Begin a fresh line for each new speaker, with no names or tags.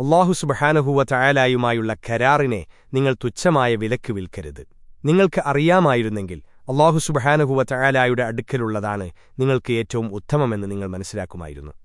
അള്ളാഹു സുബഹാനഹുവ ചായാലായുമായുള്ള കരാറിനെ നിങ്ങൾ തുച്ഛമായ വിലക്ക് വിൽക്കരുത്. നിങ്ങൾക്ക് അറിയാമായിരുന്നെങ്കിൽ അള്ളാഹു സുബഹാനഹുവ ചായാലായുടെ അടുക്കലുള്ളതാണ് നിങ്ങൾക്ക് ഏറ്റവും ഉത്തമമെന്ന് നിങ്ങൾ മനസ്സിലാക്കുമായിരുന്നു.